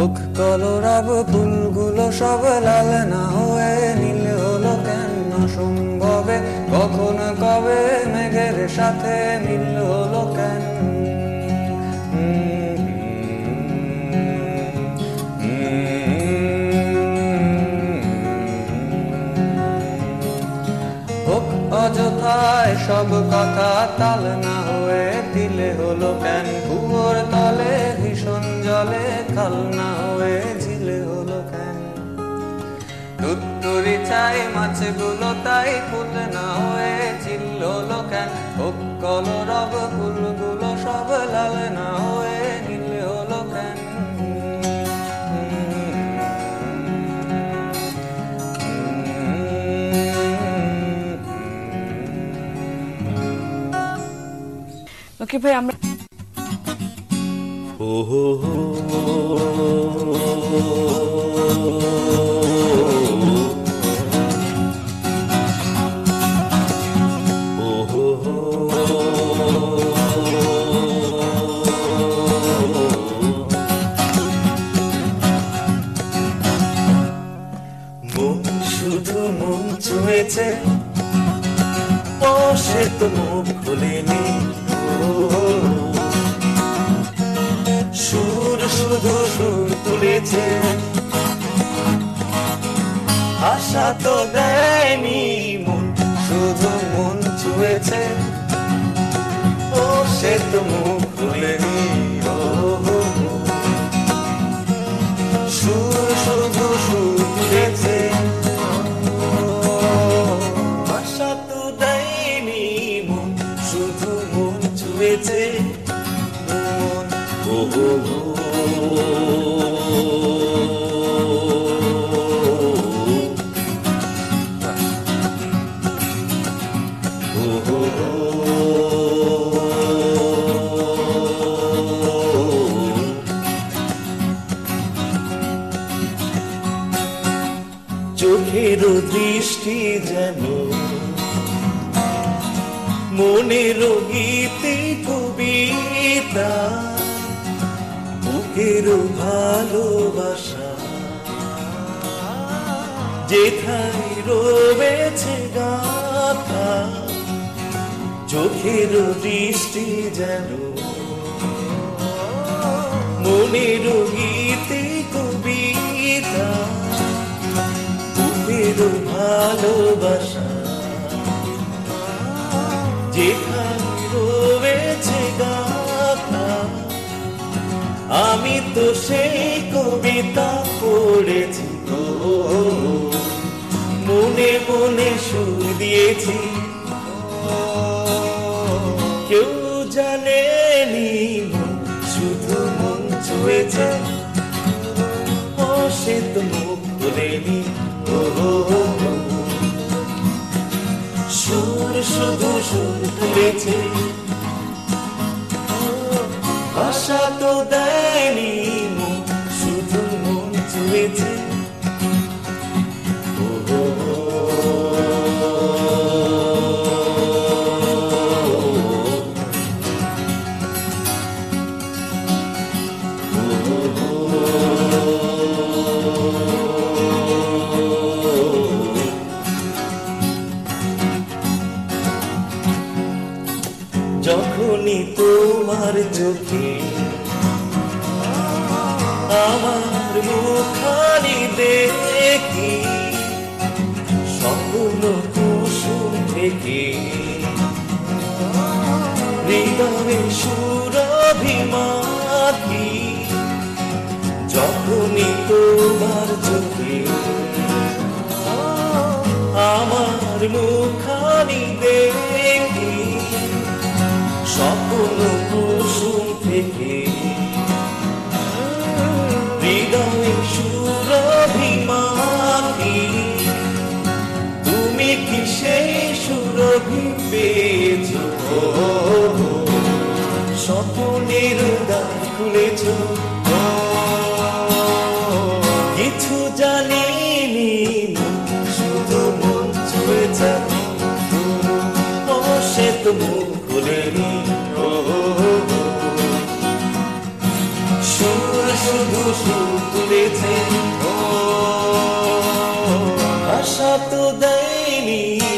হোক কলরাব, ফুলগুলো সব লাল না হয়ে নীল হলো কেন? সম্ভবে কখন, কবে মেঘের সাথে মিল হলো কেন? অযথায় সব কথা তাল না হয়ে দিলে হলো কেন? কুয়োর তলে জলে খাল না হয়ে ঝিলে হলো কেন? দুত্তরি চাই মাছ মাছগুলো তাই ফুল না হয়ে চিল্ল হলো কেন? হোক কলরব ফুলগুলো সব লাল না হয়ে নীল হলো কেন? ওকে ভাই, আমরা শুধু মন ছুঁয়েছে ও তো মুখ শুধু সুর তুলেছে। আশা তো দেয়নি মন, শুধু মন ছুঁয়েছে। ও, সে তো মুখ খুলেনি। সুর শুধু সুর তুলেছে। আশা তো মন, শুধু মন ছুঁয়েছে। মন চোখের দৃষ্টি যেন মনের গীতি কবিতা, বুকের ভালোবাসা। যেথায় রয়েছে গাথা, চোখের দৃষ্টি যেন মনের গীতি ভালোবাসা। যেখানে রয়েছে আমি তো সেই কবিতা পড়েছি গো। মনে মনে সুর দিয়েছি। কেউ জানেনি শুধু মন ছুঁয়েছে। ও সে তো মুখ ও শুধু তুলেছে আশা তো দেয়নি যখনই তোমার চোখে আমার মুখানি দেখি স্বপ্ন কুসুম থেকে হৃদয়ে সুরভিমাখি যখনই তোমার চোখে স্বপ্ন কুসুম থেকে। হৃদয় সুরভিমানি তুমি কি সেই সুরভি পেয়েছ? স্বপ্নের দ্বার খুলেছ। খুলেনি ও সুর শুধু সুর পেয়েছে আশা তো দেয়নি।